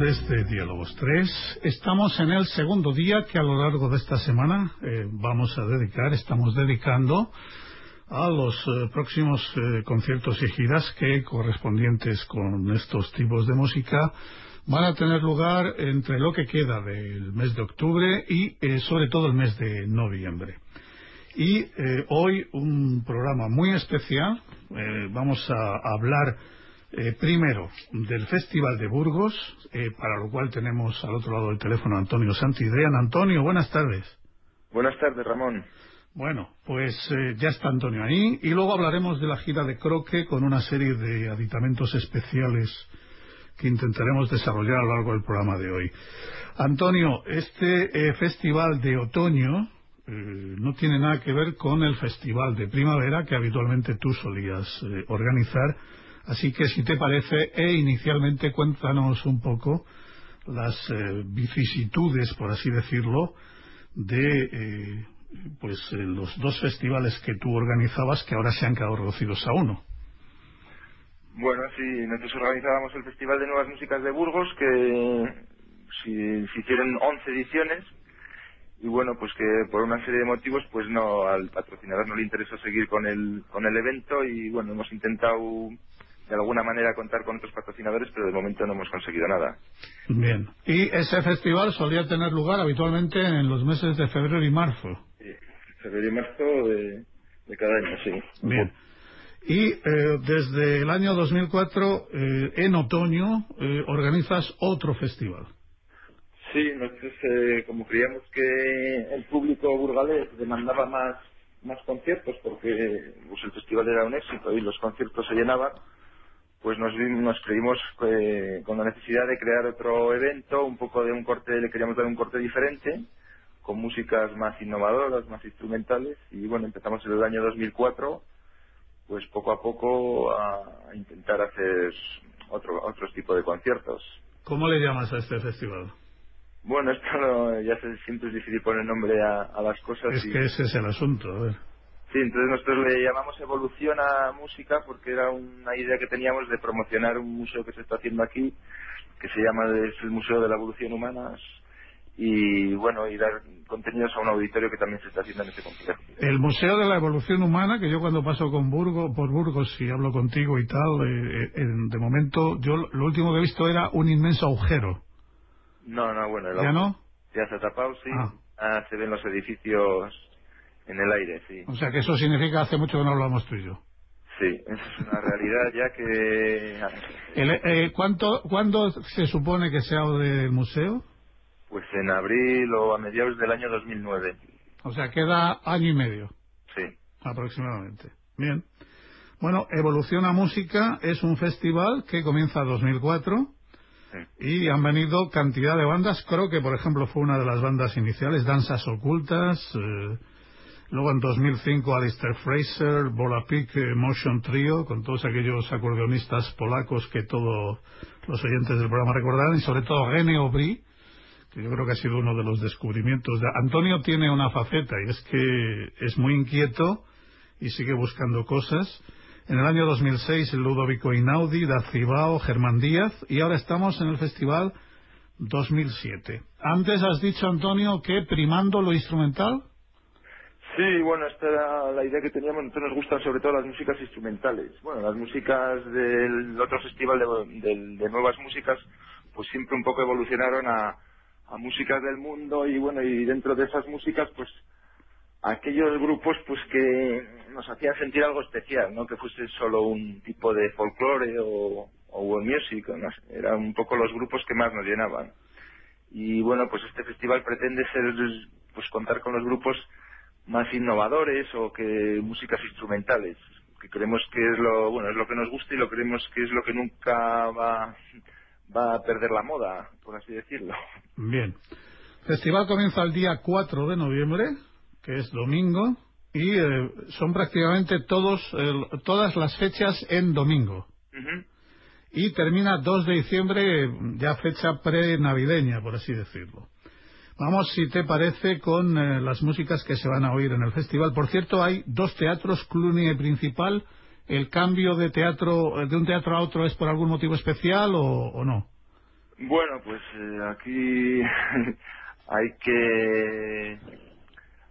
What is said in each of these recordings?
Saludos desde Diálogos 3. Estamos en el segundo día que a lo largo de esta semana eh, vamos a dedicar, estamos dedicando a los eh, próximos eh, conciertos y giras que correspondientes con estos tipos de música van a tener lugar entre lo que queda del mes de octubre y sobre todo el mes de noviembre. Y hoy un programa muy especial. vamos a hablar eh, primero, del Festival de Burgos, eh, para lo cual tenemos al otro lado del teléfono a Antonio Santidrean. Antonio, buenas tardes. Buenas tardes, Ramón. Bueno, pues eh, ya está Antonio ahí. Y luego hablaremos de la gira de Croque con una serie de aditamentos especiales que intentaremos desarrollar a lo largo del programa de hoy. Antonio, este festival de otoño no tiene nada que ver con el festival de primavera que habitualmente tú solías organizar Así que si te parece, e inicialmente cuéntanos un poco las eh, vicisitudes, por así decirlo, de eh, pues eh, los dos festivales que tú organizabas que ahora se han quedado reducidos a uno. Bueno, sí, nosotros organizábamos el Festival de Nuevas Músicas de Burgos, que se hicieron 11 ediciones, y bueno, pues que por una serie de motivos, pues no, al patrocinador no le interesó seguir con el, con el evento, y bueno, hemos intentado de alguna manera contar con otros patrocinadores, pero de momento no hemos conseguido nada. Bien. ¿Y ese festival solía tener lugar habitualmente en los meses de febrero y marzo? Sí, febrero y marzo de, cada año, sí. Bien. Y eh, desde el año 2004, eh, en otoño, eh, organizas otro festival. Sí, nosotros como creíamos que el público burgalés demandaba más más conciertos porque pues, el festival era un éxito y los conciertos se llenaban, pues nos, nos creímos eh, con la necesidad de crear otro evento, un poco de un corte, le queríamos dar un corte diferente, con músicas más innovadoras, más instrumentales, y bueno, empezamos en el año 2004, pues poco a poco a intentar hacer otro, otros tipos de conciertos. ¿Cómo le llamas a este festival? Bueno, esto ya sé, siempre es difícil poner nombre a, las cosas. Es que ese es el asunto, a ver. Sí, entonces nosotros le llamamos Evolución a Música porque era una idea que teníamos de promocionar un museo que se está haciendo aquí, que se llama el Museo de la Evolución Humana, y bueno, y dar contenidos a un auditorio que también se está haciendo en ese complejo. El Museo de la Evolución Humana, que yo cuando paso con por Burgos y hablo contigo y tal, eh, eh, de momento yo lo último que he visto era un inmenso agujero. No, no, bueno. ¿Ya no? Ya se ha tapado, sí. Ah. ah. se ven los edificios en el aire, sí. O sea que eso significa hace mucho que no hablamos tú y yo. Sí, eso es una realidad ya que... Eh, ¿cuánto, ¿Cuándo se supone que se abre del museo? Pues en abril o a mediados del año 2009. O sea, queda año y medio. Sí. Aproximadamente. Bien. Bueno, Evoluciona Música es un festival que comienza en 2004 y han venido cantidad de bandas. Creo que, por ejemplo, fue una de las bandas iniciales, Danzas Ocultas, eh, Luego en 2005 Alistair Fraser, Volapik Motion Trio, con todos aquellos acordeonistas polacos que todos los oyentes del programa recordarán, y sobre todo René Aubry, que yo creo que ha sido uno de los descubrimientos. De... Antonio tiene una faceta y es que es muy inquieto y sigue buscando cosas. En el año 2006 el Ludovico Inaudi, Cibao, Germán Díaz y ahora estamos en el festival 2007. Antes has dicho, Antonio, que primando lo instrumental. Sí, bueno, esta era la idea que teníamos. Nosotros nos gustan sobre todo las músicas instrumentales. Bueno, las músicas del otro festival de, nuevas músicas, pues siempre un poco evolucionaron a, a músicas del mundo y bueno, y dentro de esas músicas, pues aquellos grupos pues que nos hacían sentir algo especial, no que fuese solo un tipo de folclore o, o world music, eran un poco los grupos que más nos llenaban. Y bueno, pues este festival pretende ser pues contar con los grupos más innovadores o que músicas instrumentales, que creemos que es lo bueno, es lo que nos gusta y lo creemos que es lo que nunca va va a perder la moda, por así decirlo. Bien. Festival comienza el día 4 de noviembre que es domingo, y eh, son prácticamente todos, todas las fechas en domingo. Y termina 2 de diciembre, ya fecha pre-navideña, por así decirlo. Vamos, si te parece, con eh, las músicas que se van a oír en el festival. Por cierto, hay dos teatros, Cluny principal. ¿El cambio de teatro de un teatro a otro es por algún motivo especial o, no? Bueno, pues eh, aquí hay que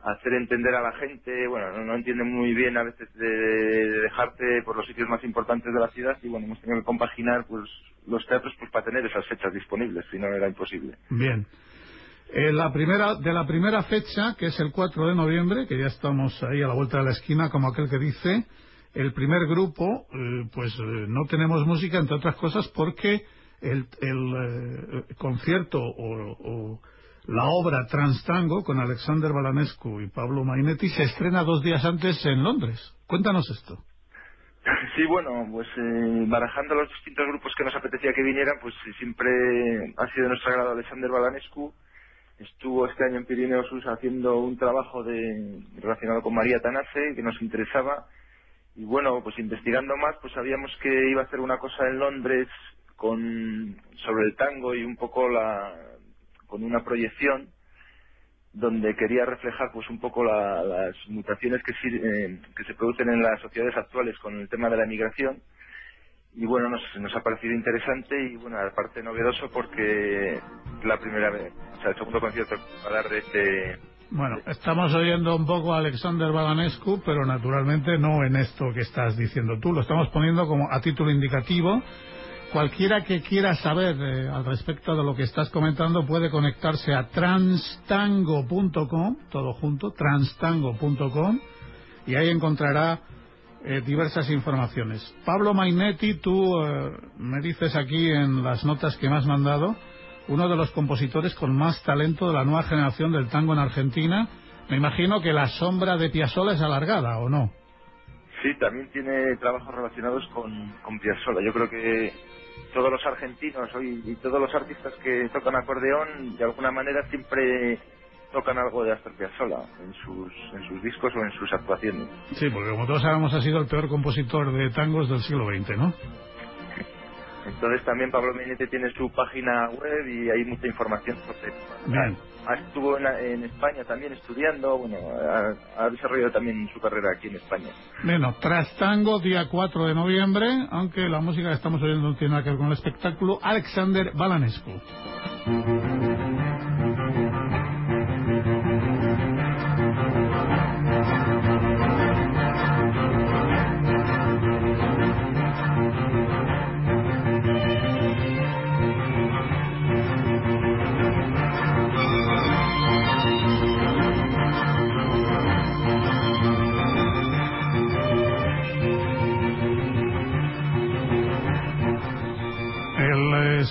hacer entender a la gente, bueno, no, entiende muy bien a veces de, dejarte por los sitios más importantes de la ciudad y bueno, hemos tenido que compaginar pues los teatros pues para tener esas fechas disponibles, si no era imposible. Bien. Eh, la primera, de la primera fecha, que es el 4 de noviembre, que ya estamos ahí a la vuelta de la esquina, como aquel que dice, el primer grupo, eh, pues eh, no tenemos música, entre otras cosas, porque el, el concierto o la obra Transtango con Alexander Balanescu y Pablo Mainetti se estrena dos días antes en Londres. Cuéntanos esto. Sí, bueno, pues eh, barajando los distintos grupos que nos apetecía que vinieran, pues siempre ha sido nuestro agrado Alexander Balanescu. Estuvo este año en Pirineos haciendo un trabajo de, relacionado con María Tanase que nos interesaba. Y bueno, pues investigando más, pues sabíamos que iba a hacer una cosa en Londres con sobre el tango y un poco la, con una proyección donde quería reflejar pues un poco las mutaciones que, eh, que se producen en las sociedades actuales con el tema de la emigración y bueno nos, nos ha parecido interesante y bueno aparte novedoso porque la primera vez o sea el segundo concierto hablar de este bueno, estamos oyendo un poco a Alexander Balanescu, pero naturalmente no en esto que estás diciendo tú. Lo estamos poniendo como a título indicativo Cualquiera que quiera saber eh, al respecto de lo que estás comentando puede conectarse a transtango.com, todo junto, transtango.com, y ahí encontrará eh, diversas informaciones. Pablo Mainetti, tú eh, me dices aquí en las notas que me has mandado, uno de los compositores con más talento de la nueva generación del tango en Argentina. Me imagino que la sombra de Piazzolla es alargada, ¿o no? Sí, también tiene trabajos relacionados con, con Piazzolla. Yo creo que todos los argentinos hoy y todos los artistas que tocan acordeón de alguna manera siempre tocan algo de Astor Piazzolla en sus en sus discos o en sus actuaciones. Sí, porque como todos sabemos ha sido el peor compositor de tangos del siglo XX, ¿no? Entonces también Pablo Minete tiene su página web y hay mucha información sobre Bien. Ah, estuvo en, España también estudiando, bueno, ha, desarrollado también su carrera aquí en España. Bueno, tras tango, día 4 de noviembre, aunque la música que estamos oyendo no tiene nada que ver con el espectáculo, Alexander Balanescu.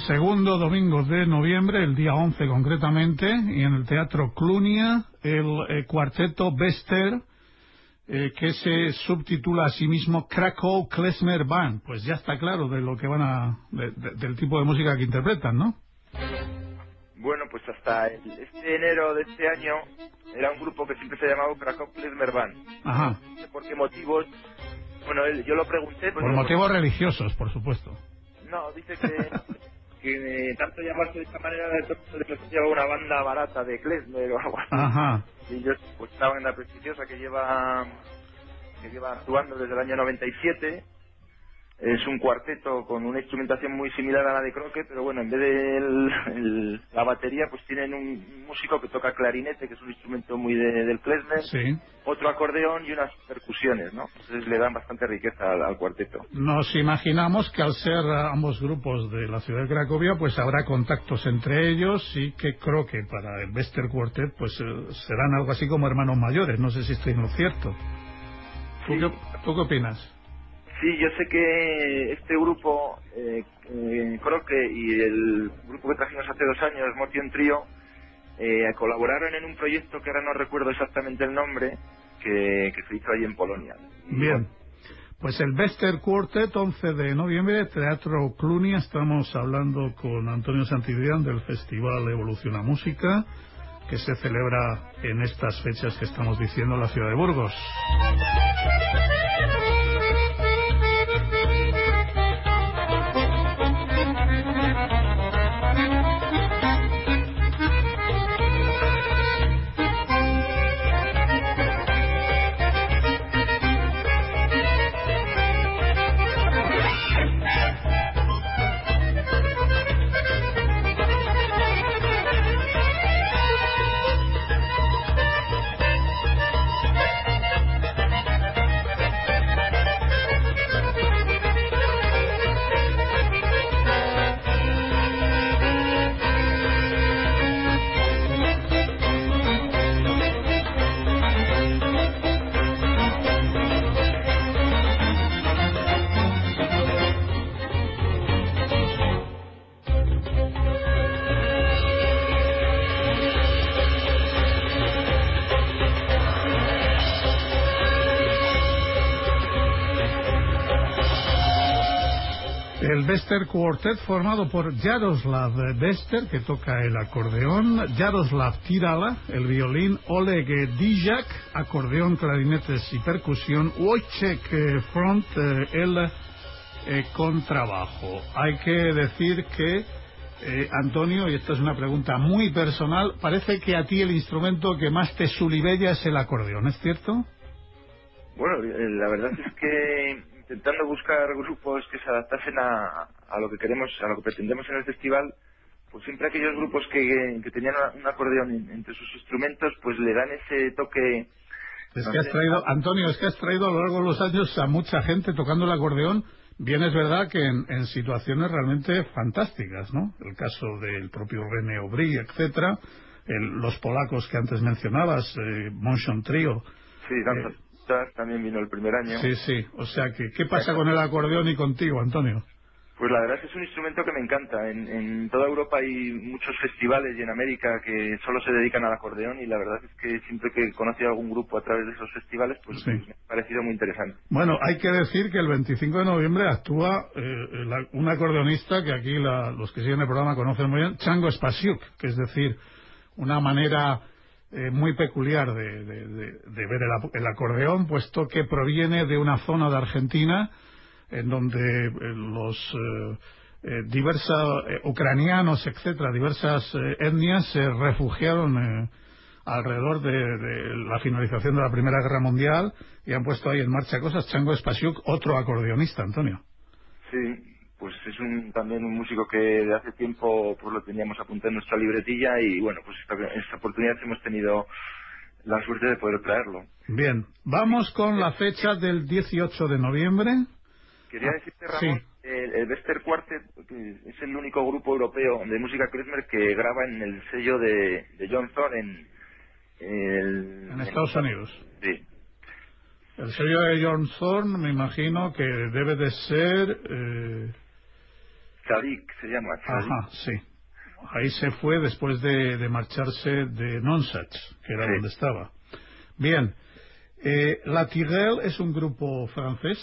Segundo domingo de noviembre, el día 11 concretamente, y en el Teatro Clunia, el eh, cuarteto Bester, eh, que se subtitula a sí mismo Krakow Klezmer Band. Pues ya está claro de lo que van a, del tipo de música que interpretan, ¿no? Bueno, pues hasta este enero de este año era un grupo que siempre se llamaba Krakow Klezmer Band. Ajá. No sé por qué motivos. Bueno, yo lo pregunté. Por motivos religiosos, por supuesto. No, dice que que tanto llamarse de esta manera de que lleva una banda barata de Klezmer o algo así. Ajá. Y yo pues una banda prestigiosa que lleva que lleva actuando desde el año 97 es un cuarteto con una instrumentación muy similar a la de Croque, pero bueno, en vez de la batería, pues tienen un músico que toca clarinete, que es un instrumento muy del klezmer, otro acordeón y unas percusiones, ¿no? Entonces le dan bastante riqueza al, cuarteto. Nos imaginamos que al ser ambos grupos de la ciudad de Cracovia, pues habrá contactos entre ellos y que Croque para el Bester Quartet, pues eh, serán algo así como hermanos mayores. No sé si estoy en lo cierto. ¿Tú qué opinas? Sí, yo sé que este grupo, eh, eh, Croque y el grupo que trajimos hace dos años, Motion Trio, eh, colaboraron en un proyecto que ahora no recuerdo exactamente el nombre, que, se hizo ahí en Polonia. Bien. Pues el Bester Quartet, 11 de noviembre, Teatro Cluny. Estamos hablando con Antonio Santidrián del Festival Evoluciona Música, que se celebra en estas fechas que estamos diciendo en la ciudad de Burgos. Bester Quartet formado por Jaroslav Bester, que toca el acordeón, Jaroslav Tirala, el violín, Oleg Dijak, acordeón, clarinetes y percusión, Wojciech eh, Front, eh, el eh, contrabajo. Hay que decir que, Antonio, y esta es una pregunta muy personal, parece que a ti el instrumento que más te sulibella es el acordeón, ¿es cierto? Bueno, la verdad es que intentando buscar grupos que se adaptasen a, a, lo que queremos, a lo que pretendemos en el festival, pues siempre aquellos grupos que, que tenían un acordeón entre sus instrumentos, pues le dan ese toque. Es que has traído, Antonio, es que has traído a lo largo de los años a mucha gente tocando el acordeón. Bien es verdad que en, situaciones realmente fantásticas, ¿no? El caso del propio René Aubry, etcétera, los polacos que antes mencionabas, eh, Motion Trio. Sí. Eh, también vino el primer año. Sí, sí. O sea, que, ¿qué pasa con el acordeón y contigo, Antonio? Pues la verdad es que es un instrumento que me encanta. En, toda Europa hay muchos festivales y en América que solo se dedican al acordeón y la verdad es que siempre que he conocido algún grupo a través de esos festivales, pues me ha parecido muy interesante. Bueno, hay que decir que el 25 de noviembre actúa eh, un acordeonista que aquí los que siguen el programa conocen muy bien, Chango Spasiuk, que es decir, una manera eh, muy peculiar de, ver el, acordeón, puesto que proviene de una zona de Argentina en donde eh, los eh, diversos ucranianos, etcétera, diversas etnias se refugiaron alrededor de, la finalización de la Primera Guerra Mundial y han puesto ahí en marcha cosas. Chango Spasiuk, otro acordeonista, Antonio. Sí, pues es un, también un músico que de hace tiempo pues lo teníamos apuntado en nuestra libretilla y bueno, pues esta, esta oportunidad hemos tenido la suerte de poder traerlo. Bien, vamos con la fecha del 18 de noviembre. Quería decirte, Ramón, el, el Bester Quartet es el único grupo europeo de música klezmer que graba en el sello de, de John Thorne en, en Estados Unidos. Sí. El sello de John Thorne me imagino que debe de ser... Eh, se llama. Ajá, sí. Ahí se fue después de, marcharse de Nonsach, que era donde estaba. Bien. Eh, ¿La Tirel es un grupo francés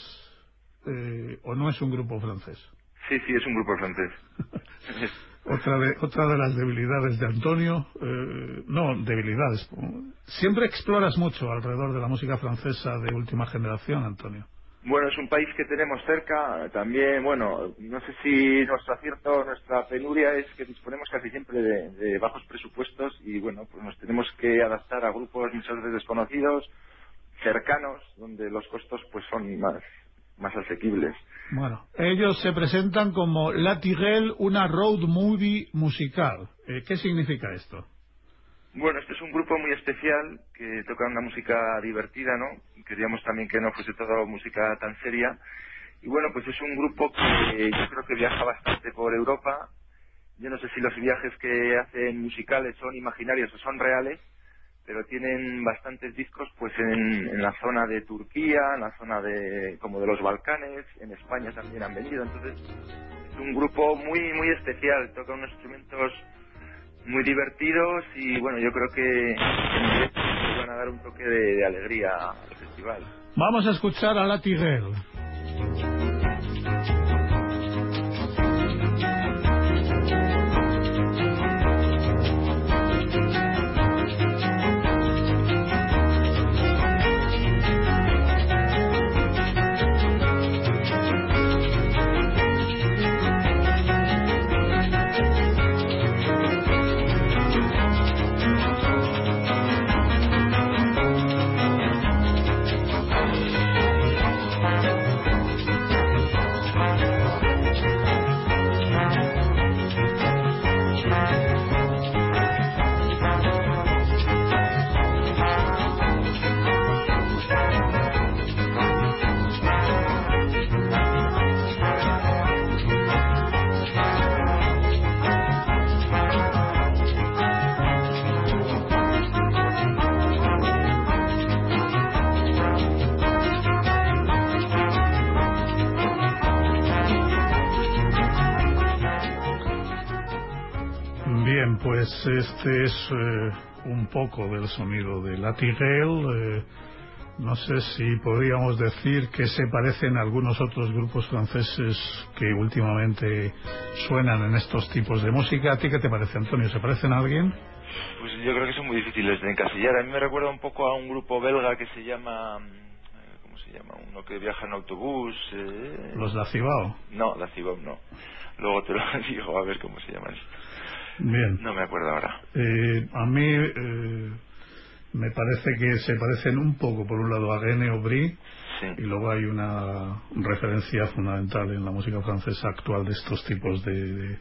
eh, o no es un grupo francés? Sí, sí, es un grupo francés. otra, de, otra de las debilidades de Antonio, eh, no, debilidades. Siempre exploras mucho alrededor de la música francesa de última generación, Antonio. Bueno, es un país que tenemos cerca. También, bueno, no sé si nuestro acierto, nuestra penuria es que disponemos casi siempre de, bajos presupuestos y, bueno, pues nos tenemos que adaptar a grupos muchas veces desconocidos, cercanos, donde los costos pues son más, más asequibles. Bueno, ellos se presentan como La Tigel, una road movie musical. Eh, ¿Qué significa esto? Bueno, este es un grupo muy especial que toca una música divertida, ¿no? Queríamos también que no fuese toda música tan seria. Y bueno, pues es un grupo que yo creo que viaja bastante por Europa. Yo no sé si los viajes que hacen musicales son imaginarios o son reales, pero tienen bastantes discos pues en, en, la zona de Turquía, en la zona de como de los Balcanes, en España también han venido, entonces es un grupo muy muy especial, toca unos instrumentos muy divertidos y bueno, yo creo que van a dar un toque de, de alegría al festival. Vamos a escuchar a La Tigel. Pues este es eh, un poco del sonido de la Eh, no sé si podríamos decir que se parecen a algunos otros grupos franceses que últimamente suenan en estos tipos de música. ¿A ti qué te parece, Antonio? ¿Se parecen a alguien? Pues yo creo que son muy difíciles de encasillar. A mí me recuerda un poco a un grupo belga que se llama... Eh, ¿Cómo se llama? Uno que viaja en autobús. Eh... ¿Los de Acibao? No, de Acibao no. Luego te lo digo a ver cómo se llaman. Bien. No me acuerdo ahora. Eh, a mí eh, me parece que se parecen un poco, por un lado, a René Aubry, y luego hay una referencia fundamental en la música francesa actual de estos tipos de,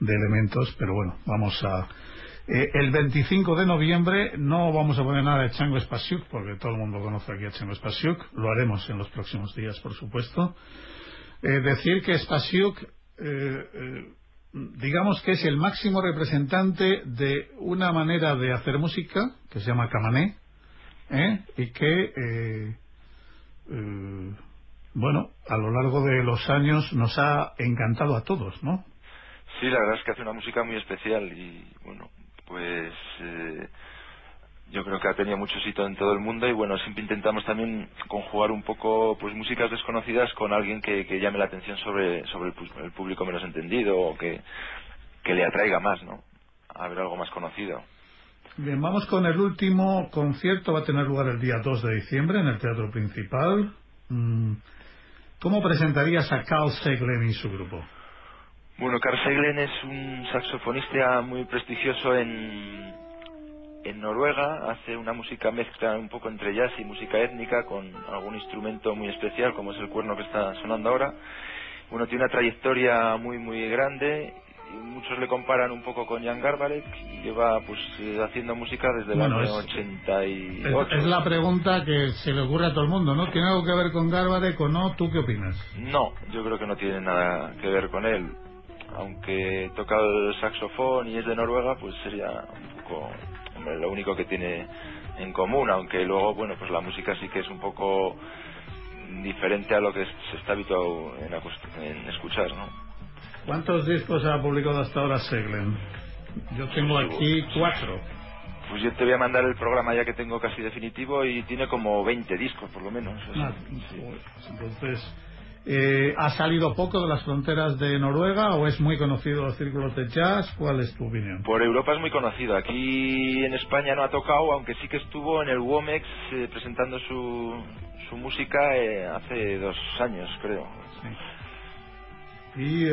de, elementos, pero bueno, vamos a... Eh, el 25 de noviembre no vamos a poner nada de Chango Spasiuk, porque todo el mundo conoce aquí a Chango Spasiuk, lo haremos en los próximos días, por supuesto. decir que Spasiuk digamos que es el máximo representante de una manera de hacer música que se llama camané ¿eh? y que eh, eh, bueno a lo largo de los años nos ha encantado a todos no sí la verdad es que hace una música muy especial y bueno pues yo creo que ha tenido mucho éxito en todo el mundo y bueno siempre intentamos también conjugar un poco pues músicas desconocidas con alguien que, llame la atención sobre sobre el, público menos entendido o que, que le atraiga más no a ver algo más conocido. Bien vamos con el último concierto. Va a tener lugar el día 2 de diciembre en el teatro principal. Mm, ¿cómo presentarías a Carl Seglen y su grupo? bueno Carl Seglen es un saxofonista muy prestigioso en en Noruega hace una música mezcla un poco entre jazz y música étnica con algún instrumento muy especial como es el cuerno que está sonando ahora. Bueno, tiene una trayectoria muy muy grande y muchos le comparan un poco con Jan Garbarek y lleva pues eh, haciendo música desde el año 88. Es, la pregunta que se le ocurre a todo el mundo, ¿no? ¿Tiene algo que ver con Garbarek o no? ¿Tú qué opinas? No, yo creo que no tiene nada que ver con él. Aunque toca el saxofón y es de Noruega, pues sería un poco lo único que tiene en común, aunque luego, bueno, pues la música sí que es un poco diferente a lo que se está habituado en, escuchar, ¿no? ¿Cuántos discos ha publicado hasta ahora Seglen? Yo tengo aquí cuatro. Pues yo te voy a mandar el programa ya que tengo casi definitivo y tiene como 20 discos por lo menos. Ah, pues entonces, eh, ¿Ha salido poco de las fronteras de Noruega o es muy conocido los círculos de jazz? ¿Cuál es tu opinión? Por Europa es muy conocido. Aquí en España no ha tocado, aunque sí que estuvo en el WOMEX eh, presentando su, su música eh, hace dos años, creo. ¿Y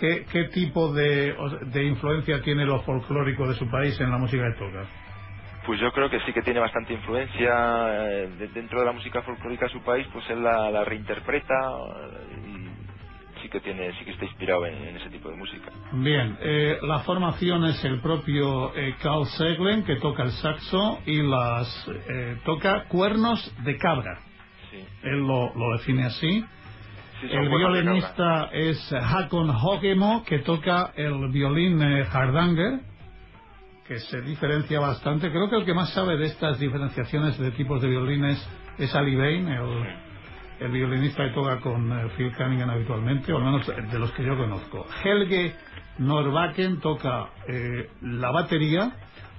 ¿qué, qué, tipo de, de influencia tiene lo folclórico de su país en la música que toca? Pues yo creo que sí que tiene bastante influencia eh, dentro de la música folclórica de su país, pues él la, reinterpreta y sí que tiene, sí que está inspirado en, ese tipo de música. Bien, eh, la formación es el propio eh, Carl Seglen que toca el saxo y las toca cuernos de cabra. Sí. Él lo, define así. el violinista es Hakon Hogemo que toca el violín Hardanger que se diferencia bastante. Creo que el que más sabe de estas diferenciaciones de tipos de violines es Ali Bain, el, violinista que toca con eh, Phil Cunningham habitualmente, o al menos de los que yo conozco. Helge Norbaken toca eh, la batería,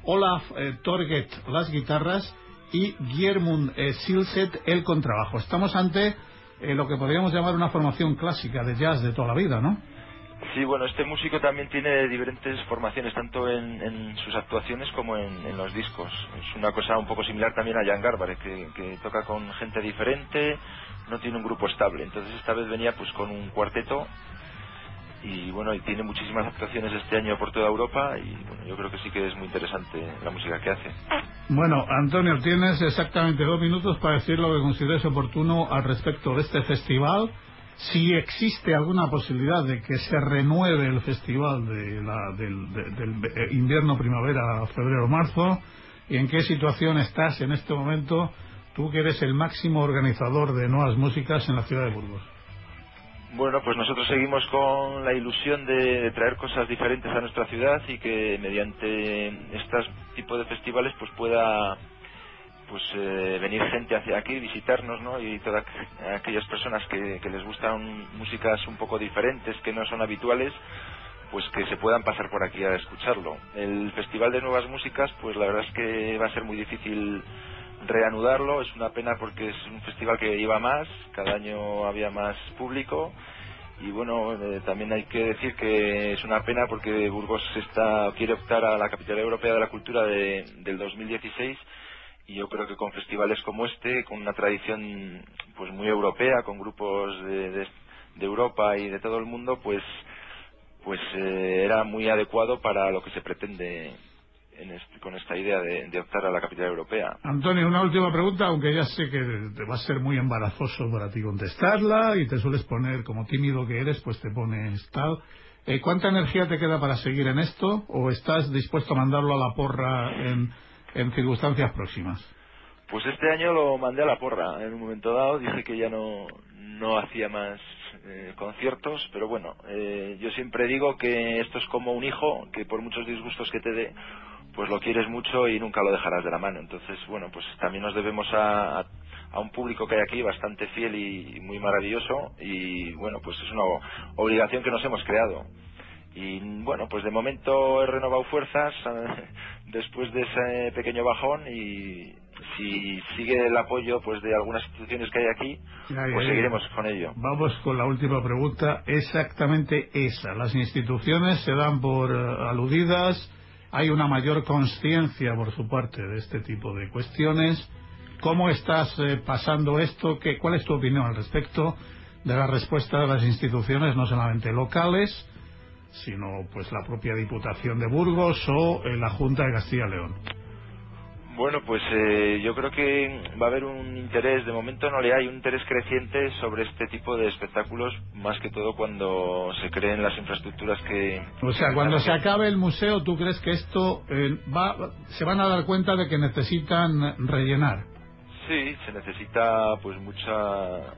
Olaf eh, Torget las guitarras y Giermund Silset el contrabajo. Estamos ante lo que podríamos llamar una formación clásica de jazz de toda la vida, ¿no? Sí, bueno, este músico también tiene diferentes formaciones, tanto en, sus actuaciones como en, los discos. Es una cosa un poco similar también a Jan Garbar, que, toca con gente diferente, no tiene un grupo estable. Entonces esta vez venía pues con un cuarteto y bueno, y tiene muchísimas actuaciones este año por toda Europa y bueno, yo creo que sí que es muy interesante la música que hace. Bueno, Antonio, tienes exactamente dos minutos para decir lo que consideres oportuno al respecto de este festival si existe alguna posibilidad de que se renueve el festival de la, del, eh, invierno, primavera, febrero, marzo, y en qué situación estás en este momento, tú que eres el máximo organizador de nuevas músicas en la ciudad de Burgos. Bueno, pues nosotros seguimos con la ilusión de, traer cosas diferentes a nuestra ciudad y que mediante este tipo de festivales pues pueda pues eh, venir gente hacia aquí, visitarnos, ¿no? Y todas aquellas personas que, les gustan músicas un poco diferentes, que no son habituales, pues que se puedan pasar por aquí a escucharlo. El Festival de Nuevas Músicas, pues la verdad es que va a ser muy difícil reanudarlo, es una pena porque es un festival que iba más, cada año había más público y bueno, eh, también hay que decir que es una pena porque Burgos está quiere optar a la capital europea de la cultura de, del 2016 y yo creo que con festivales como este, con una tradición pues muy europea, con grupos de, de, Europa y de todo el mundo, pues pues eh, era muy adecuado para lo que se pretende en este, con esta idea de, optar a la capital europea. Antonio, una última pregunta, aunque ya sé que te va a ser muy embarazoso para ti contestarla y te sueles poner, como tímido que eres, pues te pones tal. Eh, ¿Cuánta energía te queda para seguir en esto o estás dispuesto a mandarlo a la porra en en circunstancias próximas? Pues este año lo mandé a la porra. En un momento dado dije que ya no, no hacía más eh, conciertos, pero bueno, eh, yo siempre digo que esto es como un hijo, que por muchos disgustos que te dé, pues lo quieres mucho y nunca lo dejarás de la mano. Entonces, bueno, pues también nos debemos a, a, un público que hay aquí bastante fiel y muy maravilloso y bueno, pues es una obligación que nos hemos creado. Y bueno, pues de momento he renovado fuerzas después de ese pequeño bajón y si sigue el apoyo pues de algunas instituciones que hay aquí, pues seguiremos con ello. Vamos con la última pregunta, exactamente esa. Las instituciones se dan por eh, aludidas, hay una mayor conciencia por su parte de este tipo de cuestiones. ¿Cómo estás eh, pasando esto? ¿Qué, ¿Cuál es tu opinión al respecto de la respuesta de las instituciones, no solamente locales, sino pues la propia Diputación de Burgos o eh, la Junta de Castilla y León. Bueno, pues eh, yo creo que va a haber un interés, de momento no le hay un interés creciente sobre este tipo de espectáculos, más que todo cuando se creen las infraestructuras que... O sea, cuando se acabe el museo, ¿tú crees que esto eh, va, se van a dar cuenta de que necesitan rellenar? Sí, se necesita pues mucha...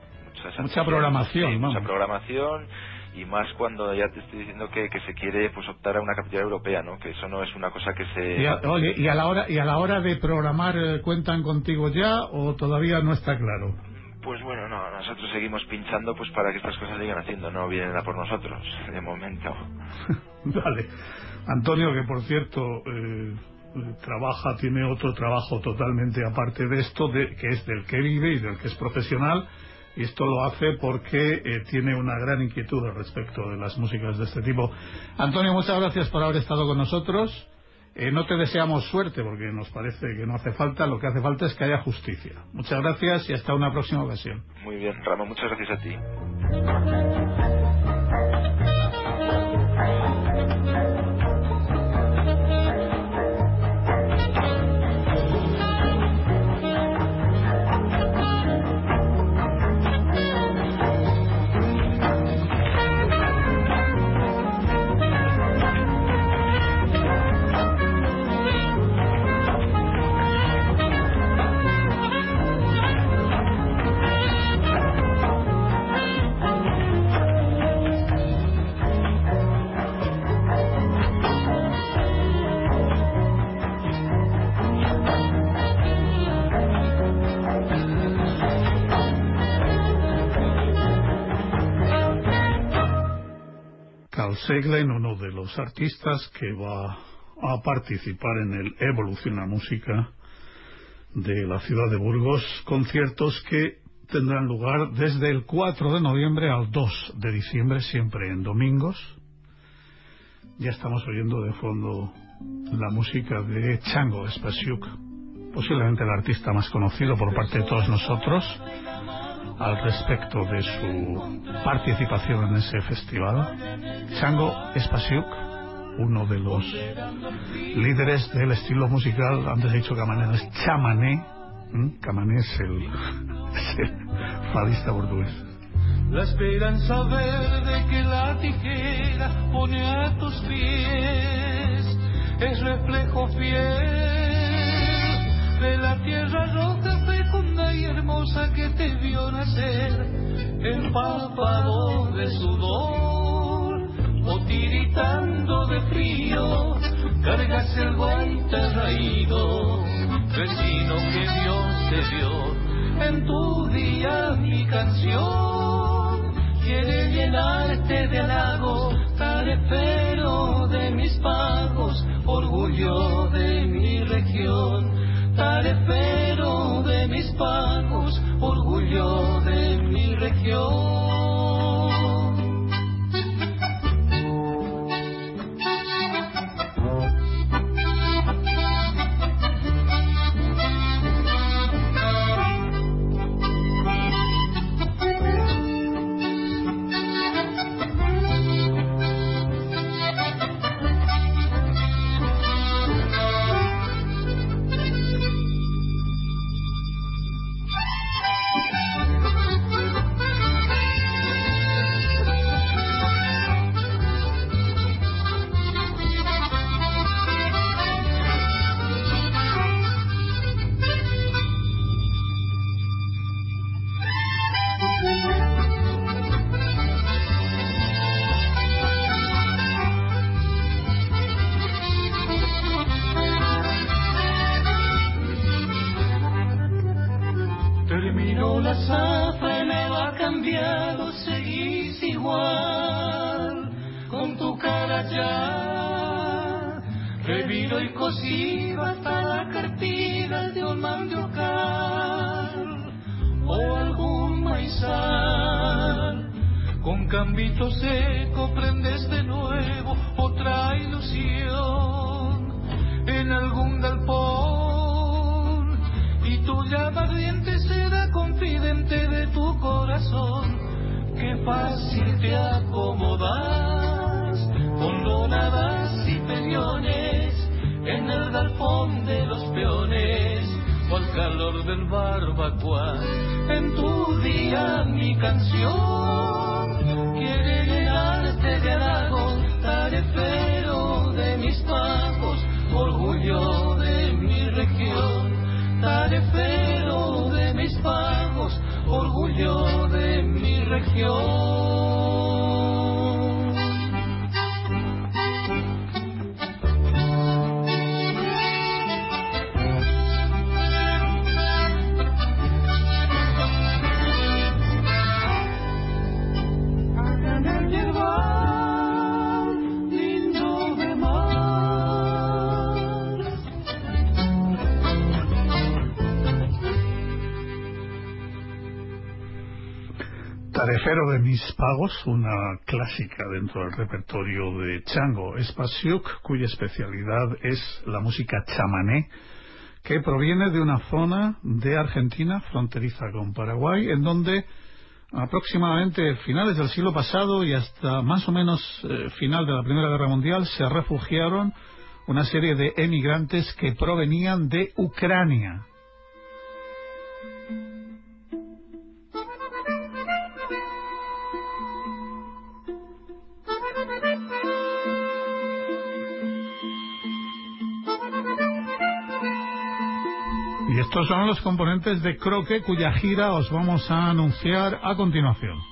Mucha, programación, mucha programación y más cuando ya te estoy diciendo que, que se quiere pues optar a una capital europea, ¿no? Que eso no es una cosa que se... Y a, oye, y a la hora y a la hora de programar eh, cuentan contigo ya o todavía no está claro. Pues bueno, no, nosotros seguimos pinchando pues para que estas cosas sigan haciendo, no vienen a por nosotros de momento. vale. Antonio, que por cierto eh, trabaja, tiene otro trabajo totalmente aparte de esto, de, que es del que vive y del que es profesional esto lo hace porque eh, tiene una gran inquietud respecto de las músicas de este tipo. Antonio, muchas gracias por haber estado con nosotros. Eh, no te deseamos suerte porque nos parece que no hace falta, lo que hace falta es que haya justicia. Muchas gracias y hasta una próxima ocasión. Muy bien, Ramón, muchas gracias a ti. Seglen, uno de los artistas que va a participar en el Evoluciona Música de la ciudad de Burgos, conciertos que tendrán lugar desde el 4 de noviembre al 2 de diciembre, siempre en domingos. Ya estamos oyendo de fondo la música de Chango Spasiuk, posiblemente el artista más conocido por parte de todos nosotros al respecto de su participación en ese festival. Chango Spasiuk, uno de los líderes del estilo musical, antes he dicho Camané, es chamané. Camané es el, es el portugués. La esperanza verde que la tijera pone a tus pies es reflejo fiel de la tierra roja, hermosa que te vio nacer, empapado de sudor o tiritando de frío, cargas el guante raído, vecino que Dios te dio, en tu día mi canción quiere llenarte de halagos, tarefero de mis pagos, orgullo de mi región, tarefero de mis pagos, orgullo reviro y cocido hasta la cartilla de un mandiocal, o algún maizal, con cambito seco prendes de nuevo otra ilusión, en algún galpón, y tu llama ardiente será confidente de tu corazón. Qué fácil te acomodas. Con donadas y peñones en el galpón de los peones o al calor del barbacoa. En tu día mi canción quiere llenarte de halagos, tarefero de mis pagos, orgullo de mi región tarefero de mis pagos, orgullo de mi región. Tarefero de mis pagos, una clásica dentro del repertorio de Chango Spasiuk, cuya especialidad es la música chamané, que proviene de una zona de Argentina fronteriza con Paraguay, en donde aproximadamente finales del siglo pasado y hasta más o menos eh, final de la Primera Guerra Mundial se refugiaron una serie de emigrantes que provenían de Ucrania. Son los componentes de Croque cuya gira os vamos a anunciar a continuación.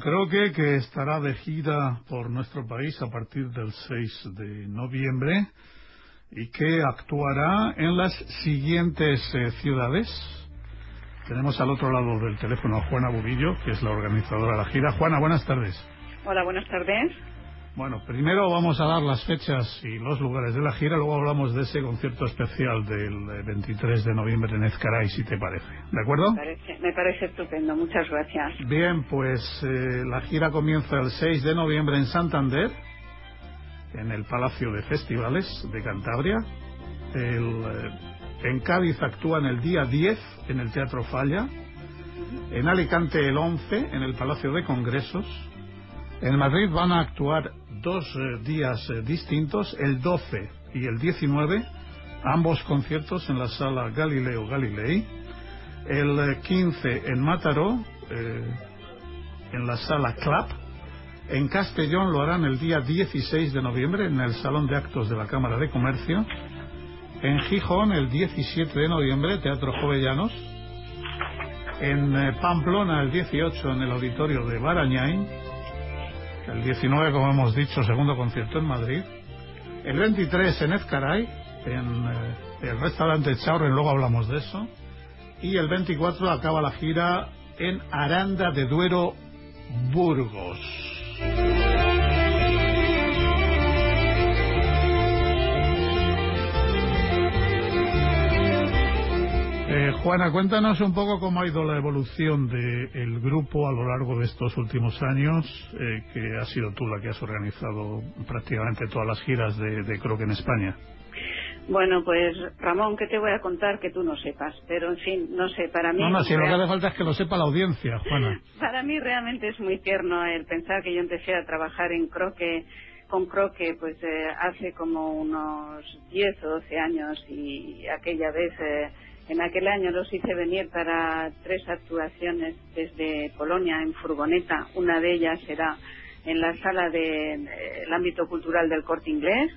Croque, que estará de gira por nuestro país a partir del 6 de noviembre y que actuará en las siguientes eh, ciudades. Tenemos al otro lado del teléfono a Juana Burillo, que es la organizadora de la gira. Juana, buenas tardes. Hola, buenas tardes. Bueno, primero vamos a dar las fechas y los lugares de la gira, luego hablamos de ese concierto especial del 23 de noviembre en Ezcaray, si te parece. ¿De acuerdo? Me parece, me parece estupendo, muchas gracias. Bien, pues eh, la gira comienza el 6 de noviembre en Santander, en el Palacio de Festivales de Cantabria. El, eh, en Cádiz actúan el día 10 en el Teatro Falla. En Alicante el 11 en el Palacio de Congresos. En Madrid van a actuar dos eh, días eh, distintos, el 12 y el 19, ambos conciertos en la sala Galileo Galilei. El eh, 15 en Mataró, eh, en la sala Clap. En Castellón lo harán el día 16 de noviembre en el Salón de Actos de la Cámara de Comercio. En Gijón el 17 de noviembre, Teatro Jovellanos. En eh, Pamplona el 18 en el Auditorio de Barañain. El 19, como hemos dicho, segundo concierto en Madrid. El 23 en Ezcaray, en eh, el restaurante Chaurren, luego hablamos de eso. Y el 24 acaba la gira en Aranda de Duero, Burgos. Eh, Juana, cuéntanos un poco cómo ha ido la evolución del grupo a lo largo de estos últimos años, eh, que has sido tú la que has organizado prácticamente todas las giras de, de Croque en España. Bueno, pues Ramón, ¿qué te voy a contar que tú no sepas? Pero en fin, no sé, para mí... No, no, si lo que hace falta es que lo sepa la audiencia, Juana. Para mí realmente es muy tierno el pensar que yo empecé a trabajar en croque, con croque, pues eh, hace como unos 10 o 12 años y aquella vez, eh, en aquel año los hice venir para tres actuaciones desde Polonia en furgoneta. Una de ellas era en la sala del ámbito cultural del corte inglés.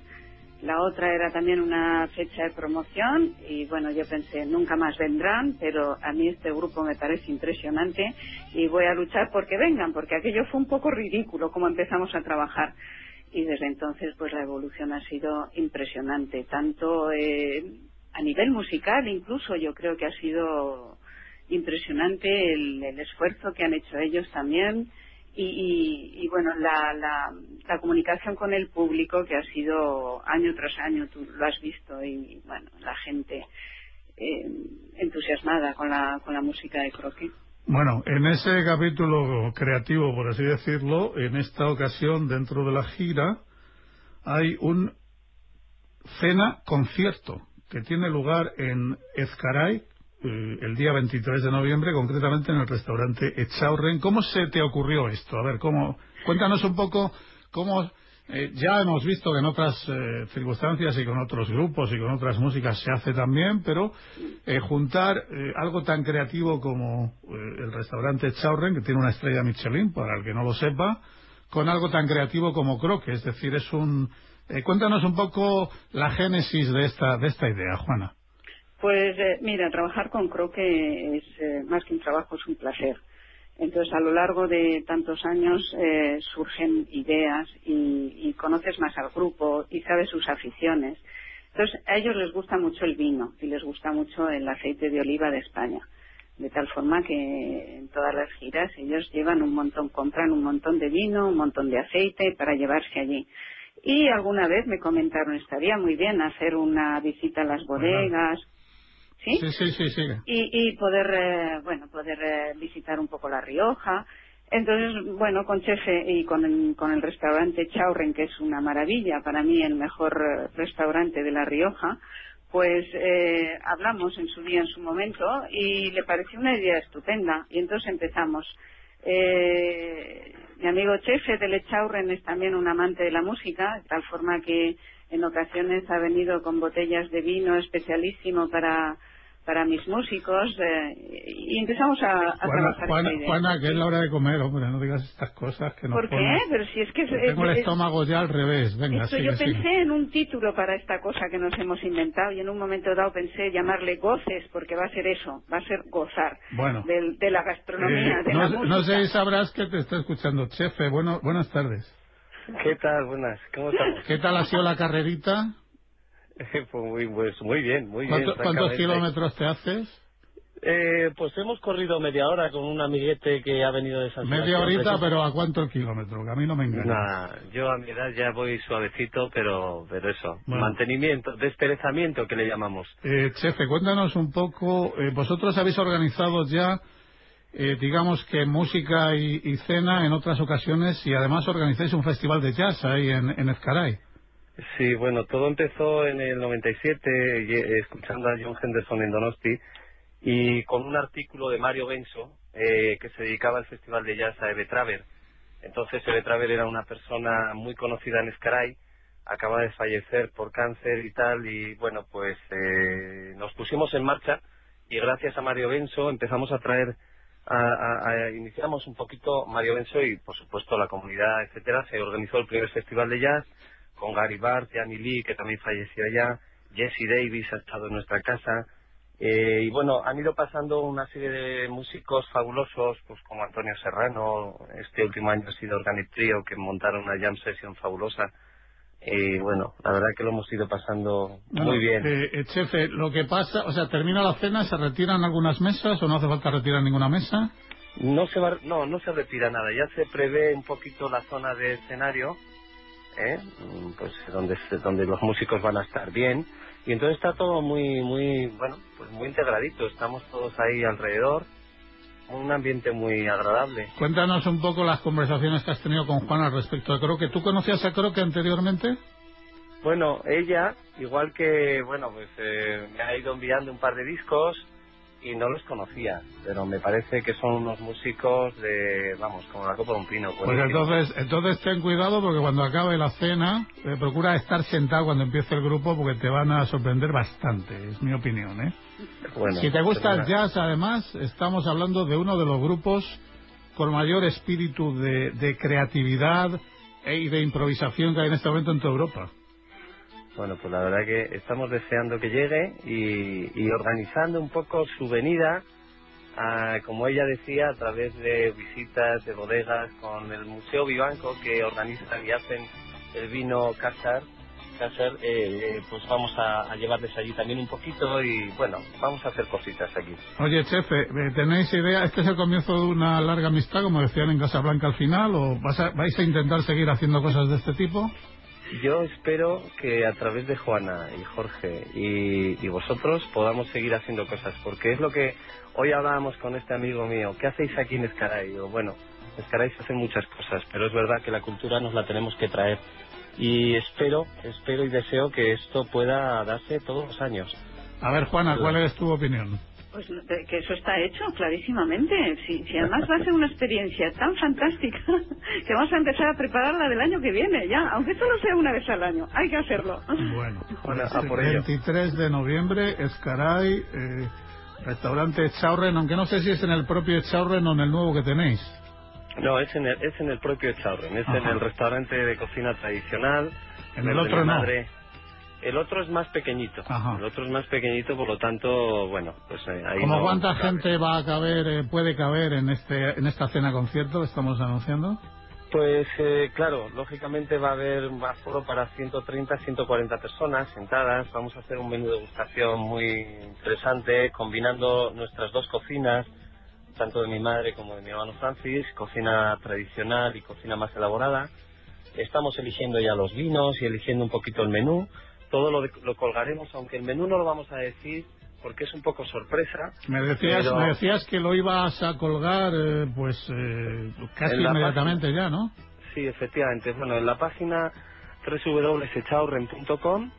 La otra era también una fecha de promoción y bueno, yo pensé, nunca más vendrán, pero a mí este grupo me parece impresionante y voy a luchar porque vengan, porque aquello fue un poco ridículo como empezamos a trabajar. Y desde entonces pues la evolución ha sido impresionante, tanto eh, a nivel musical incluso yo creo que ha sido impresionante el, el esfuerzo que han hecho ellos también y, y- bueno, la, la, la comunicación con el público que ha sido año tras año, tú lo has visto, y bueno, la gente eh, entusiasmada con la, con la música de Croque. Bueno, en ese capítulo creativo, por así decirlo, en esta ocasión, dentro de la gira, hay un cena concierto que tiene lugar en Ezcaray eh, el día 23 de noviembre, concretamente en el restaurante Echaurren. ¿Cómo se te ocurrió esto? A ver, ¿cómo? Cuéntanos un poco cómo. eh, ya hemos visto que en otras eh, circunstancias y con otros grupos y con otras músicas se hace también, pero eh, juntar eh, algo tan creativo como el restaurante Chaurren, que tiene una estrella Michelin, para el que no lo sepa, con algo tan creativo como Croque. Es decir, es un. Eh, cuéntanos un poco la génesis de esta, de esta idea, Juana. Pues eh, mira, trabajar con Croque es eh, más que un trabajo, es un placer. Entonces, a lo largo de tantos años eh, surgen ideas y, y conoces más al grupo y sabes sus aficiones. Entonces, a ellos les gusta mucho el vino y les gusta mucho el aceite de oliva de España. De tal forma que en todas las giras ellos llevan un montón, compran un montón de vino, un montón de aceite para llevarse allí. Y alguna vez me comentaron, estaría muy bien hacer una visita a las bodegas. ¿Sí? Sí, sí, sí, sigue. y, y poder eh, bueno poder eh, visitar un poco la Rioja entonces bueno con Chefe y con el, con el restaurante Chaurren que es una maravilla para mí el mejor eh, restaurante de la Rioja pues eh, hablamos en su día en su momento y le pareció una idea estupenda y entonces empezamos eh, mi amigo Chefe del Echaurren es también un amante de la música, de tal forma que en ocasiones ha venido con botellas de vino especialísimo para, para mis músicos eh, y empezamos a, a Juana, trabajar Juana, esta idea. Juana, que es la hora de comer, hombre, no digas estas cosas que nos ¿Por qué? ponen- Pero si es que... Yo Tengo el es- estómago ya al revés. Venga, esto sigue, yo sigue. pensé en un título para esta cosa que nos hemos inventado y en un momento dado pensé llamarle goces porque va a ser eso, va a ser gozar Bueno. del- de, la gastronomía, Eh, de no, la sé- música. no sé si sabrás que te está escuchando Chefe. Bueno, buenas tardes. ¿Qué tal? Buenas, ¿cómo estamos? ¿Qué tal ha sido la carrerita? pues muy, pues muy bien, muy bien. ¿Cuánto- ¿Cuántos kilómetros te haces? Eh, pues hemos corrido media hora con un amiguete que ha venido de San Media horita, pero ¿a cuánto el kilómetro? Que a mí no me engaña. Nah, yo a mi edad ya voy suavecito, pero, pero eso, Bueno. mantenimiento, desperezamiento que le llamamos. Eh, Chefe, cuéntanos un poco. eh, vosotros habéis organizado ya, eh, digamos que música y, y cena en otras ocasiones y además organizáis un festival de jazz ahí en, en Ezcaray. Sí, bueno, todo empezó en el 97 y- eh, escuchando a John Henderson en Donosti y con un artículo de Mario Benso eh, que se dedicaba al Festival de Jazz a Eve Traver. Entonces Eve Traver era una persona muy conocida en Escaray, acaba de fallecer por cáncer y tal y bueno, pues eh, nos pusimos en marcha y gracias a Mario Benso empezamos a traer a- a- iniciamos un poquito Mario Benso y por supuesto la comunidad, etcétera, se organizó el primer festival de jazz con Gary Bart, Annie Lee, que también falleció ya, Jesse Davis ha estado en nuestra casa, eh, y bueno, han ido pasando una serie de músicos fabulosos, pues como Antonio Serrano, este último año ha sido Organic Trio, que montaron una jam session fabulosa, y bueno, la verdad que lo hemos ido pasando Bueno, muy bien. eh, eh, Chefe, lo que pasa, o sea, termina la cena, se retiran algunas mesas o no hace falta retirar ninguna mesa. No se va, no, no se retira nada. Ya se prevé un poquito la zona de escenario, ¿eh? Mm, pues donde donde los músicos van a estar bien y entonces está todo muy muy bueno, pues muy integradito. Estamos todos ahí alrededor, un ambiente muy agradable. Cuéntanos un poco las conversaciones que has tenido con Juan al respecto de Croque. ¿Tú conocías a Croque anteriormente? Bueno, ella, igual que bueno, pues eh, me ha ido enviando un par de discos y no los conocía, pero me parece que son unos músicos de, vamos, como la copa de un pino. Pues entonces, entonces ten cuidado porque cuando acabe la cena, eh, procura estar sentado cuando empiece el grupo porque te van a sorprender bastante, es mi opinión, ¿eh? Bueno, si te gusta el pues jazz, además, estamos hablando de uno de los grupos con mayor espíritu de, de creatividad e- y de improvisación que hay en este momento en toda Europa. Bueno, pues la verdad que estamos deseando que llegue y, organizando un poco su venida, a, como ella decía, a través de visitas de bodegas con el Museo Vivanco que organizan y hacen el vino Cásar. Cásar, eh, eh, pues vamos a, a llevarles allí también un poquito y bueno, vamos a hacer cositas aquí. Oye, Chefe, eh, ¿tenéis idea? ¿Este es el comienzo de una larga amistad, como decían en Casablanca al final? ¿O vas a- vais a intentar seguir haciendo cosas de este tipo? Yo espero que a través de Juana y Jorge y, y vosotros podamos seguir haciendo cosas, porque es lo que hoy hablábamos con este amigo mío. ¿Qué hacéis aquí en Escaray? Digo, bueno, en Escaray se hacen muchas cosas, pero es verdad que la cultura nos la tenemos que traer. Y espero, espero y deseo que esto pueda darse todos los años. A ver, Juana, ¿cuál es tu opinión? Pues de- que eso está hecho clarísimamente. Si, si además va a ser una experiencia tan fantástica que vamos a empezar a prepararla del año que viene ya, aunque solo sea una vez al año. Hay que hacerlo. Bueno, Bueno, pues, a por ello. 23 de noviembre, Escaray, eh, restaurante Chaurren, aunque no sé si es en el propio Chaurren o en el nuevo que tenéis. No, es en el, es en el propio Chaurren, es en el restaurante de cocina tradicional. En el de otro mi madre. El otro es más pequeñito. Ajá. El otro es más pequeñito, por lo tanto, bueno, pues eh, ahí ¿Cómo no cuánta cabe. gente va a caber, eh, puede caber en este en esta cena concierto que estamos anunciando? Pues eh, claro, lógicamente va a haber un aforo para 130, 140 personas sentadas. Vamos a hacer un menú de degustación muy interesante, combinando nuestras dos cocinas, tanto de mi madre como de mi hermano Francis, cocina tradicional y cocina más elaborada. Estamos eligiendo ya los vinos y eligiendo un poquito el menú. Todo lo, lo colgaremos, aunque el menú no lo vamos a decir porque es un poco sorpresa. Me decías, Pero- me decías que lo ibas a colgar eh, pues eh, casi inmediatamente ya, ¿no? Sí, efectivamente. Bueno, en la página www.echaurren.com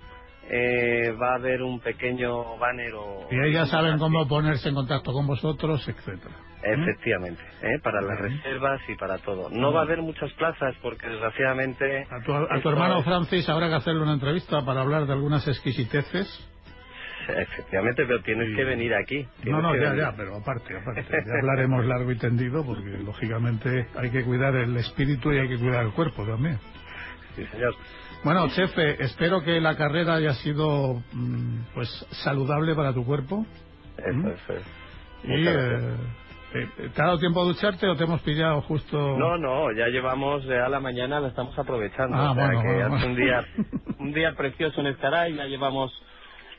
eh, va a haber un pequeño banner o... Y ahí ya saben cómo ponerse en contacto con vosotros, etcétera. Efectivamente, ¿eh? para las reservas y para todo. No va a haber muchas plazas porque desgraciadamente... A tu, a tu hermano es- Francis habrá que hacerle una entrevista para hablar de algunas exquisiteces. efectivamente, pero tienes Sí. que venir aquí. No, no, ya, venir. ya, pero aparte, aparte. Ya hablaremos largo y tendido porque, lógicamente, hay que cuidar el espíritu y hay que cuidar el cuerpo también. Sí, señor. Bueno, chefe, espero que la carrera haya sido, mm, pues, saludable para tu cuerpo. Eso, ¿Mm? eso es. Y, eh, ¿te ha dado tiempo a ducharte o te hemos pillado justo...? No, no, ya llevamos ya la mañana, la estamos aprovechando. Ah, o sea, bueno, que bueno, hace bueno. un día un día precioso en Escaray, ya llevamos...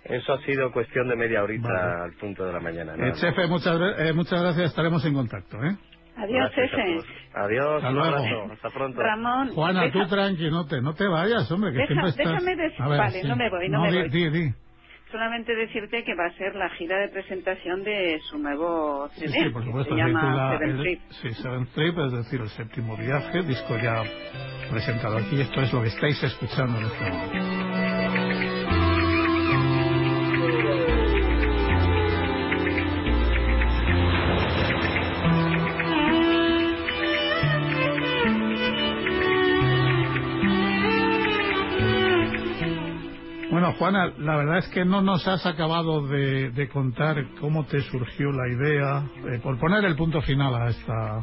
Eso ha sido cuestión de media horita Vale. al punto de la mañana. Eh, chefe, muchas, eh, muchas gracias, estaremos en contacto, ¿eh? Adiós, jefe. Adiós, Hasta un luego. abrazo, hasta pronto. Ramón, Juana, deja- tú tranqui, no te, no te vayas, hombre, que Deja- siempre estás... déjame decir- A ver, vale, no me voy, no me di, voy. di, di. Solamente decirte que va a ser la gira de presentación de su nuevo Sí, CD, sí, por que supuesto, se se llama Seven Trip. sí, Seven Trip, es decir, el séptimo viaje, disco ya presentado aquí. Esto es lo que estáis escuchando en este momento. Bueno, Juana, la verdad es que no nos has acabado de, contar cómo te surgió la idea, eh, por poner el punto final a esta,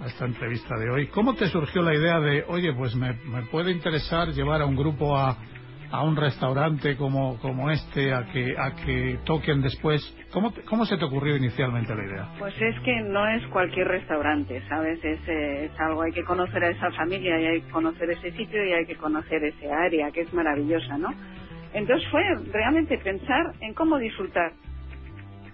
a esta entrevista de hoy. ¿Cómo te surgió la idea de, oye, pues me, me puede interesar llevar a un grupo a, a un restaurante como, como este a que, a que toquen después? ¿Cómo, ¿Cómo se te ocurrió inicialmente la idea? Pues es que no es cualquier restaurante, ¿sabes? Es, eh, es algo, hay que conocer a esa familia y hay que conocer ese sitio y hay que conocer ese área, que es maravillosa, ¿no? Entonces fue realmente pensar en cómo disfrutar.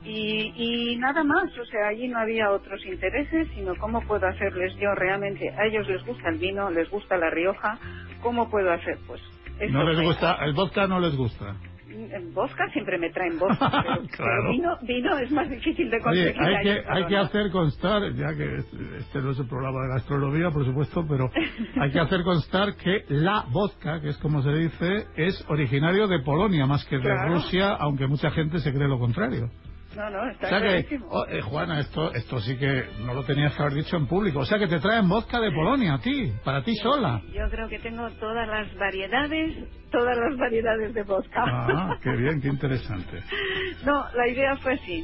Y, y nada más, o sea, allí no había otros intereses, sino cómo puedo hacerles yo realmente, a ellos les gusta el vino, les gusta la Rioja, ¿cómo puedo hacer? Pues esto No les gusta, el vodka no les gusta. En Vodka siempre me traen vodka, pero, Claro. pero vino, vino es más difícil de Oye, conseguir. hay que, hay que hacer constar, ya que este no es el programa de gastronomía, por supuesto, pero hay que hacer constar que la vodka, que es como se dice, es originario de Polonia más que de Claro. Rusia, aunque mucha gente se cree lo contrario. No, no, O está sea que, oh, eh, Juana, esto, esto sí que no lo tenías que haber dicho en público. O sea que te traen vodka de Polonia a ti, para ti sola. Yo creo que tengo todas las variedades, todas las variedades de vodka. Ah, qué bien, qué interesante. no, la idea fue así.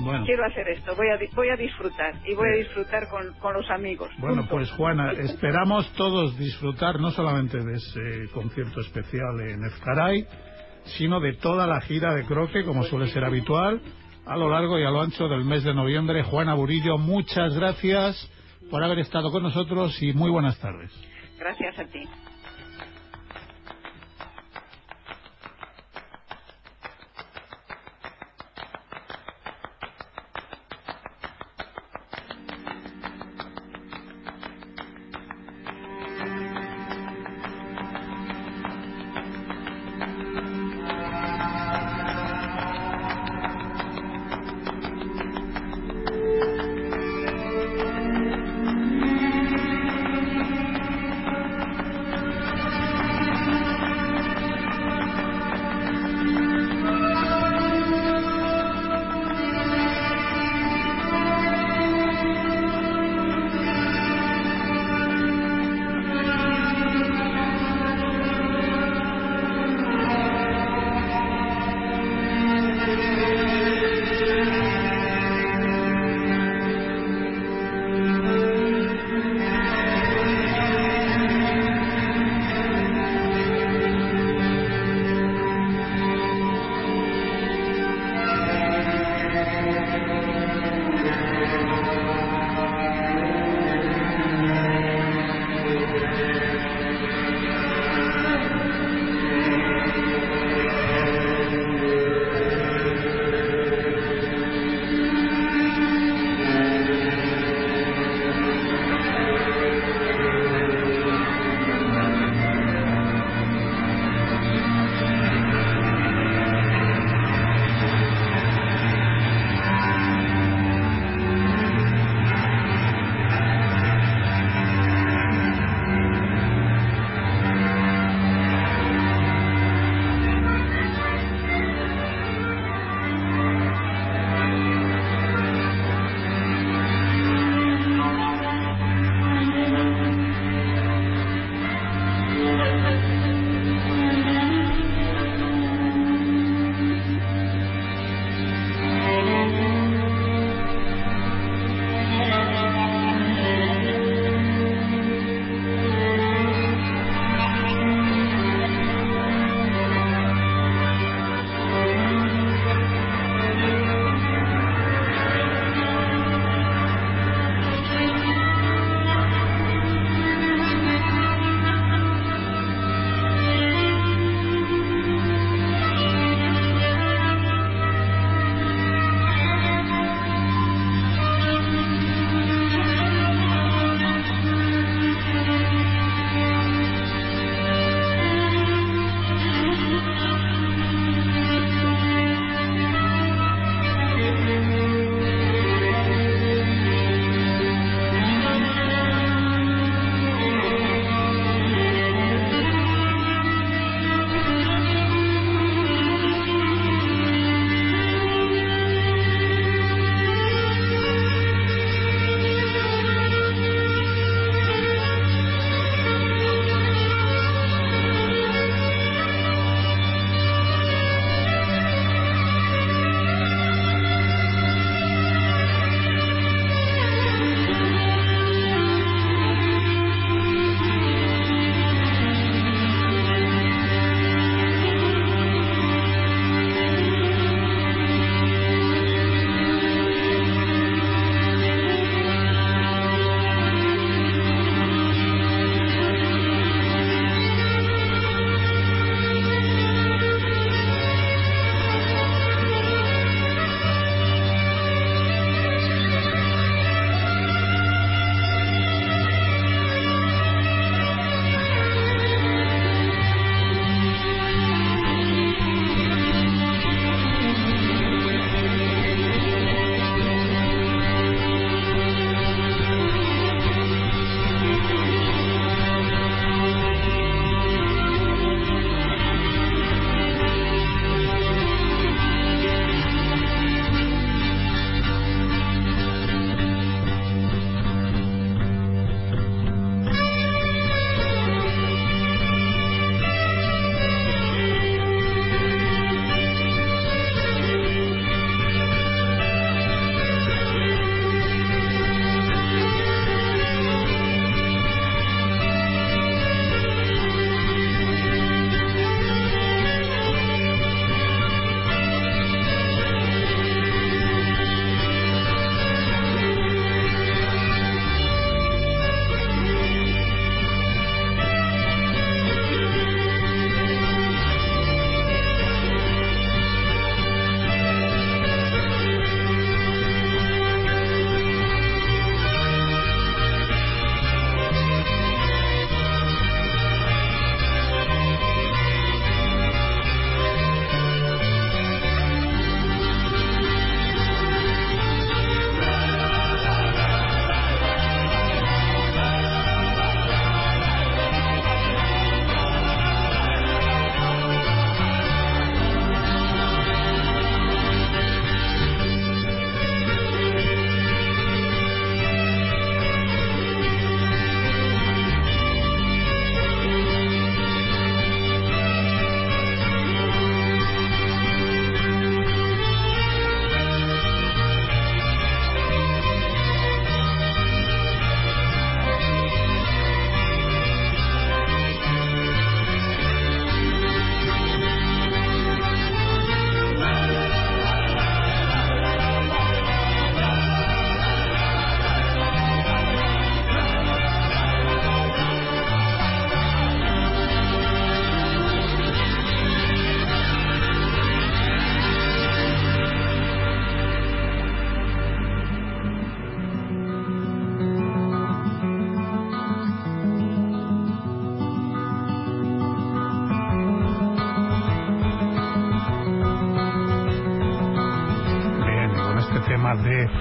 Bueno. Quiero hacer esto, voy a, voy a disfrutar y voy a disfrutar con, con los amigos. Bueno, pues Juana, esperamos todos disfrutar no solamente de ese concierto especial en Ezcaray, sino de toda la gira de Croque, como suele ser habitual, a lo largo y a lo ancho del mes de noviembre. Juana Burillo, muchas gracias por haber estado con nosotros y muy buenas tardes. Gracias a ti.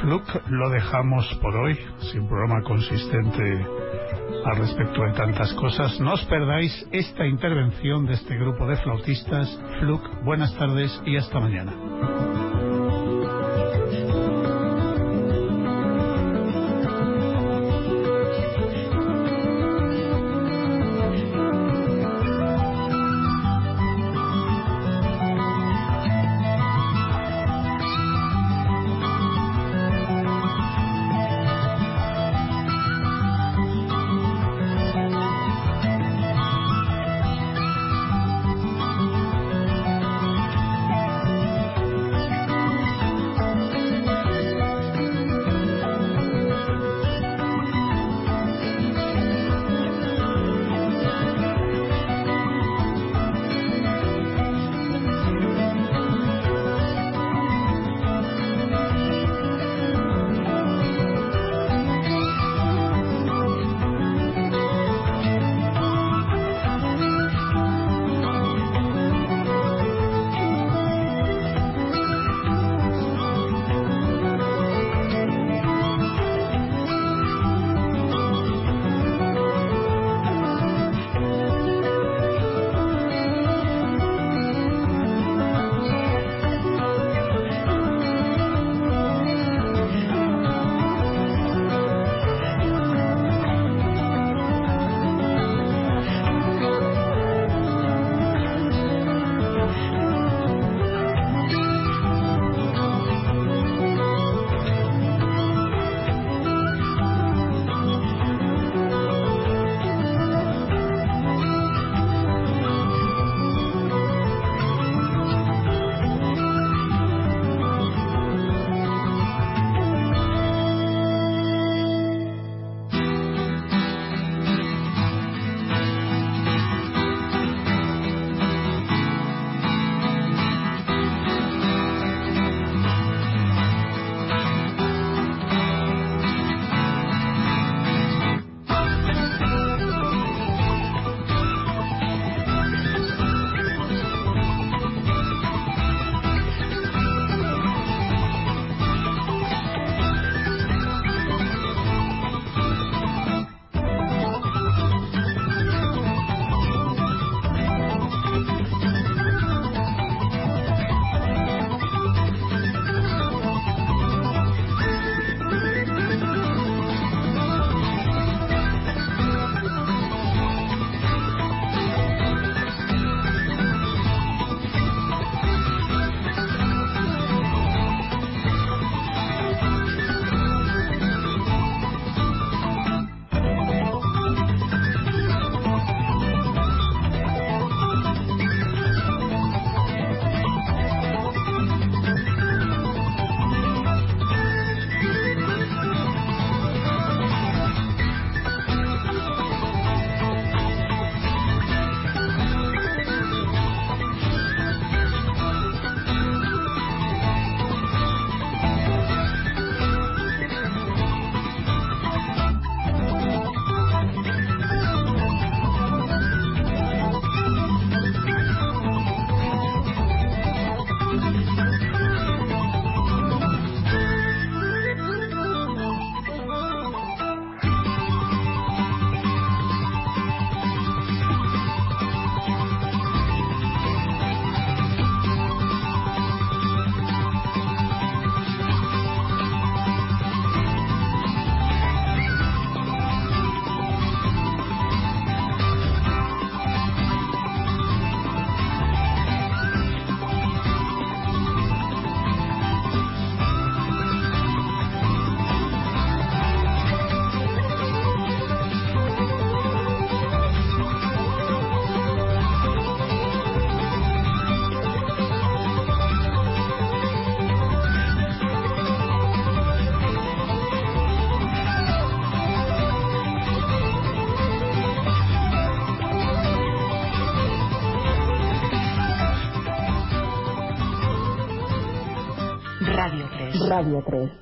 Fluke lo dejamos por hoy, sin programa consistente al respecto de tantas cosas. No os perdáis esta intervención de este grupo de flautistas. Fluke, buenas tardes y hasta mañana. Radio 3.